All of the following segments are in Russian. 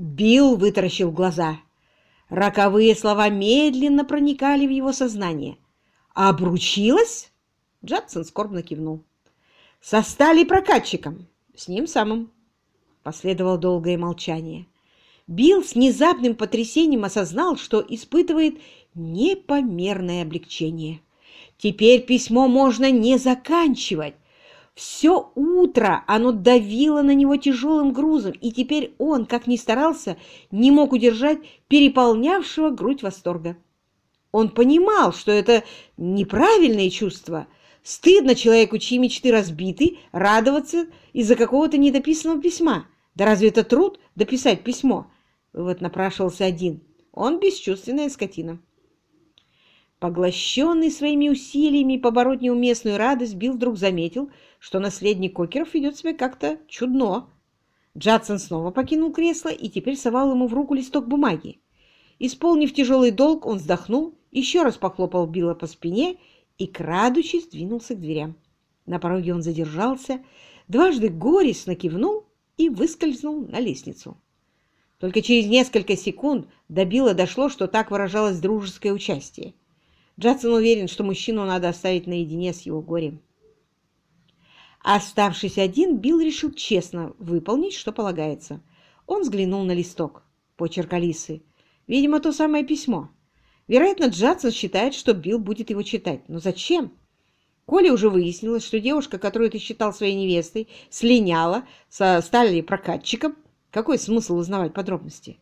Билл вытаращил глаза. Роковые слова медленно проникали в его сознание. «Обручилась?» Джадсон скорбно кивнул. «Со стали прокатчиком. С ним самым». Последовало долгое молчание. Билл с внезапным потрясением осознал, что испытывает непомерное облегчение. Теперь письмо можно не заканчивать. Все утро оно давило на него тяжелым грузом, и теперь он, как ни старался, не мог удержать переполнявшего грудь восторга. Он понимал, что это неправильное чувство. Стыдно человеку, чьи мечты разбиты, радоваться из-за какого-то недописанного письма. Да разве это труд дописать письмо? Вывод напрашивался один. Он бесчувственная скотина. Поглощенный своими усилиями побороть неуместную радость, Билл вдруг заметил, что наследник Кокеров ведет себя как-то чудно. Джадсон снова покинул кресло и теперь совал ему в руку листок бумаги. Исполнив тяжелый долг, он вздохнул, еще раз похлопал Билла по спине и, крадучись, двинулся к дверям. На пороге он задержался, дважды горестно кивнул и выскользнул на лестницу. Только через несколько секунд до Билла дошло, что так выражалось дружеское участие. Джадсон уверен, что мужчину надо оставить наедине с его горем. Оставшись один, Билл решил честно выполнить, что полагается. Он взглянул на листок. Почерк Алисы. Видимо, то самое письмо. Вероятно, Джадсон считает, что Билл будет его читать. Но зачем? Коля уже выяснилось, что девушка, которую ты считал своей невестой, слиняла со стали прокатчиком, какой смысл узнавать подробности?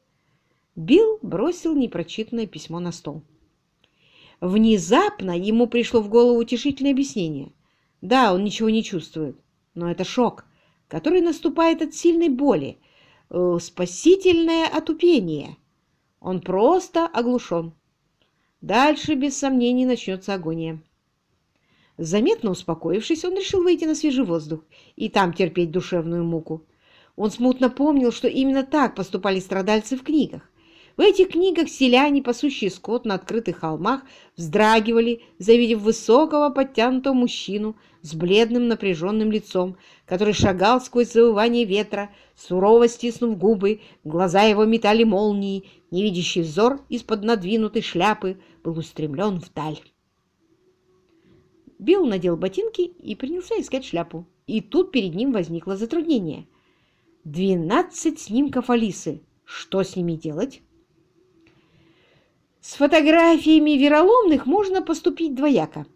Билл бросил непрочитанное письмо на стол. Внезапно ему пришло в голову утешительное объяснение. Да, он ничего не чувствует, но это шок, который наступает от сильной боли, э, спасительное отупение. Он просто оглушен. Дальше, без сомнений, начнется агония. Заметно успокоившись, он решил выйти на свежий воздух и там терпеть душевную муку. Он смутно помнил, что именно так поступали страдальцы в книгах. В этих книгах селяне, пасущие скот на открытых холмах, вздрагивали, завидев высокого подтянутого мужчину с бледным напряженным лицом, который шагал сквозь завывание ветра, сурово стиснув губы, глаза его метали молнии, невидящий взор из-под надвинутой шляпы был устремлен вдаль. Билл надел ботинки и принялся искать шляпу. И тут перед ним возникло затруднение — Двенадцать снимков Алисы. Что с ними делать? С фотографиями вероломных можно поступить двояко.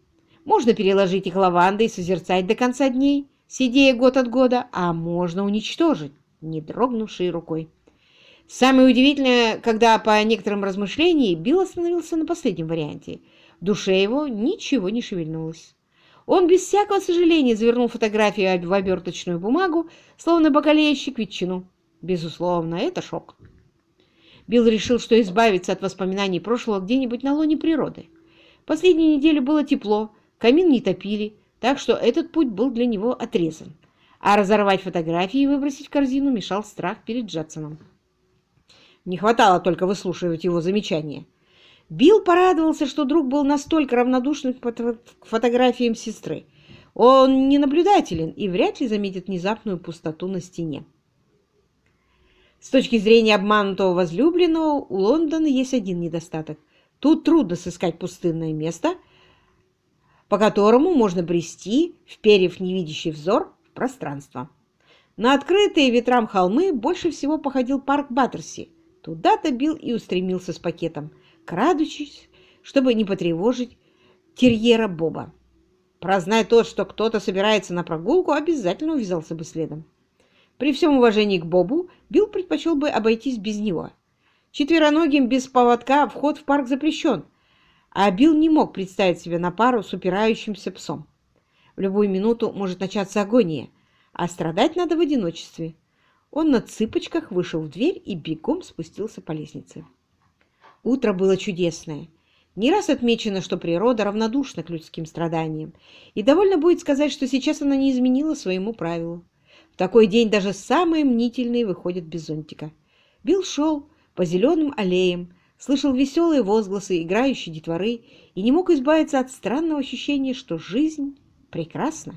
Можно переложить их лавандой и созерцать до конца дней, сидея год от года, а можно уничтожить, не дрогнувшей рукой. Самое удивительное, когда по некоторым размышлениям Билл остановился на последнем варианте. В душе его ничего не шевельнулось. Он без всякого сожаления завернул фотографию в оберточную бумагу, словно бакалейщик ветчину. Безусловно, это шок. Билл решил, что избавиться от воспоминаний прошлого где-нибудь на лоне природы. Последнюю неделю было тепло, камин не топили, так что этот путь был для него отрезан. А разорвать фотографии и выбросить в корзину мешал страх перед Джадсоном. Не хватало только выслушивать его замечания. Билл порадовался, что друг был настолько равнодушен к фотографиям сестры. Он не наблюдателен и вряд ли заметит внезапную пустоту на стене. С точки зрения обманутого возлюбленного, у Лондона есть один недостаток. Тут трудно сыскать пустынное место, по которому можно брести, вперев невидящий взор в пространство. На открытые ветрам холмы больше всего походил парк Баттерси. Туда-то Билл и устремился с пакетом – крадучись, чтобы не потревожить терьера Боба. Прознай тот, что кто-то собирается на прогулку, обязательно увязался бы следом. При всем уважении к Бобу, Билл предпочел бы обойтись без него. Четвероногим без поводка вход в парк запрещен, а Билл не мог представить себя на пару с упирающимся псом. В любую минуту может начаться агония, а страдать надо в одиночестве. Он на цыпочках вышел в дверь и бегом спустился по лестнице. Утро было чудесное. Не раз отмечено, что природа равнодушна к людским страданиям, и довольно будет сказать, что сейчас она не изменила своему правилу. В такой день даже самые мнительные выходят без зонтика. Билл шел по зеленым аллеям, слышал веселые возгласы играющей детворы и не мог избавиться от странного ощущения, что жизнь прекрасна.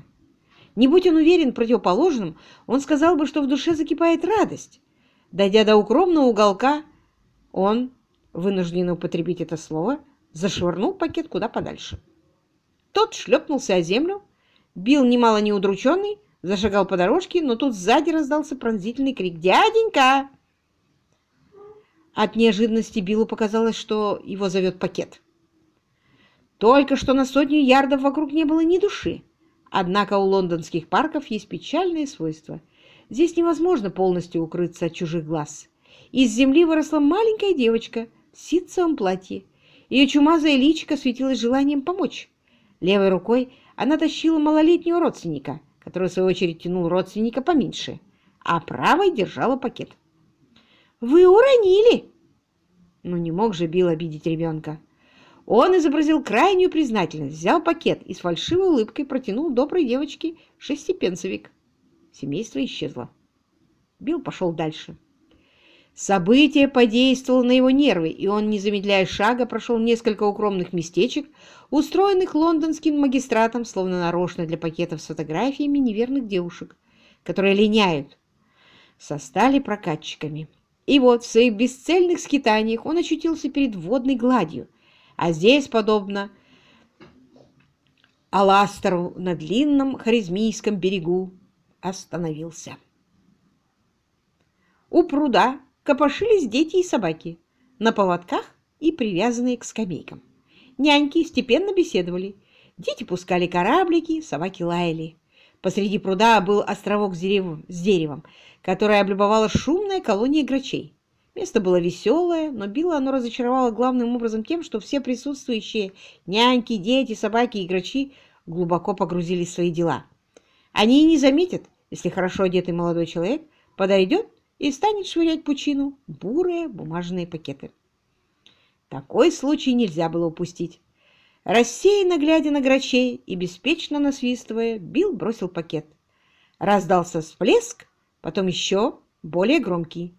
Не будь он уверен в противоположном, он сказал бы, что в душе закипает радость. Дойдя до укромного уголка, он, вынужден употребить это слово, зашвырнул пакет куда подальше. Тот шлепнулся о землю, бил немало неудрученный, зашагал по дорожке, но тут сзади раздался пронзительный крик «Дяденька!». От неожиданности Биллу показалось, что его зовет пакет. Только что на сотню ярдов вокруг не было ни души. Однако у лондонских парков есть печальные свойства. Здесь невозможно полностью укрыться от чужих глаз. Из земли выросла маленькая девочка в ситцевом платье. Ее чумазое личико светилось желанием помочь. Левой рукой она тащила малолетнего родственника, который, в свою очередь, тянул родственника поменьше, а правой держала пакет. «Вы уронили!» Ну не мог же Билл обидеть ребенка. Он изобразил крайнюю признательность, взял пакет и с фальшивой улыбкой протянул доброй девочке шестипенсовик. Семейство исчезло. Билл пошел дальше. Событие подействовало на его нервы, и он, не замедляя шага, прошел несколько укромных местечек, устроенных лондонским магистратом, словно нарочно для пакетов с фотографиями неверных девушек, которые линяют, со стали прокатчиками. И вот в своих бесцельных скитаниях он очутился перед водной гладью, а здесь, подобно Аластеру на длинном харизмийском берегу, остановился. У пруда копошились дети и собаки на поводках и привязанные к скамейкам. Няньки степенно беседовали. Дети пускали кораблики, собаки лаяли. Посреди пруда был островок с деревом, с деревом которое облюбовала шумная колония грачей. Место было веселое, но Билла оно разочаровало главным образом тем, что все присутствующие няньки, дети, собаки и грачи глубоко погрузились в свои дела. Они и не заметят, если хорошо одетый молодой человек подойдет и станет швырять пучину бурые бумажные пакеты. Такой случай нельзя было упустить. Рассеянно глядя на грачей и беспечно насвистывая, Билл бросил пакет. Раздался всплеск, потом еще более громкий.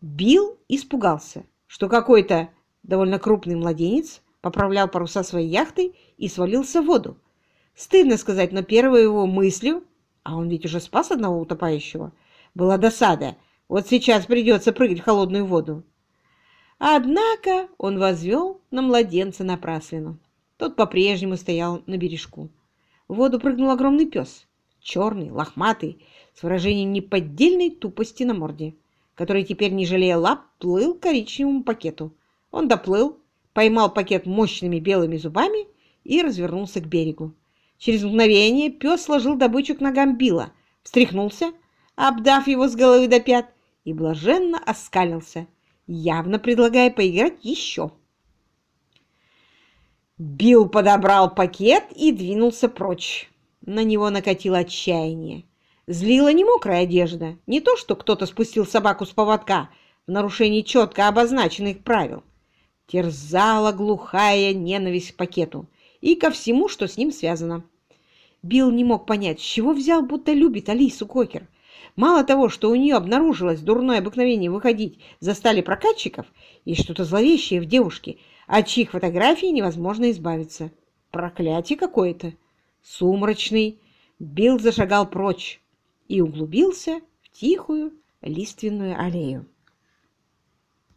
Билл испугался, что какой-то довольно крупный младенец поправлял паруса своей яхты и свалился в воду. Стыдно сказать, но первой его мыслью, а он ведь уже спас одного утопающего, была досада. Вот сейчас придется прыгать в холодную воду. Однако он возвел на младенца напраслину. Тот по-прежнему стоял на бережку. В воду прыгнул огромный пес, черный, лохматый, с выражением неподдельной тупости на морде который теперь, не жалея лап, плыл к коричневому пакету. Он доплыл, поймал пакет мощными белыми зубами и развернулся к берегу. Через мгновение пес сложил добычу к ногам Билла, встряхнулся, обдав его с головы до пят, и блаженно оскалился, явно предлагая поиграть еще. Билл подобрал пакет и двинулся прочь. На него накатило отчаяние. Злила не мокрая одежда, не то, что кто-то спустил собаку с поводка в нарушении четко обозначенных правил. Терзала глухая ненависть к пакету и ко всему, что с ним связано. Билл не мог понять, с чего взял, будто любит Алису Кокер. Мало того, что у нее обнаружилось дурное обыкновение выходить за стали прокатчиков, и что-то зловещее в девушке, от чьих фотографий невозможно избавиться. Проклятие какое-то. Сумрачный. Билл зашагал прочь и углубился в тихую лиственную аллею.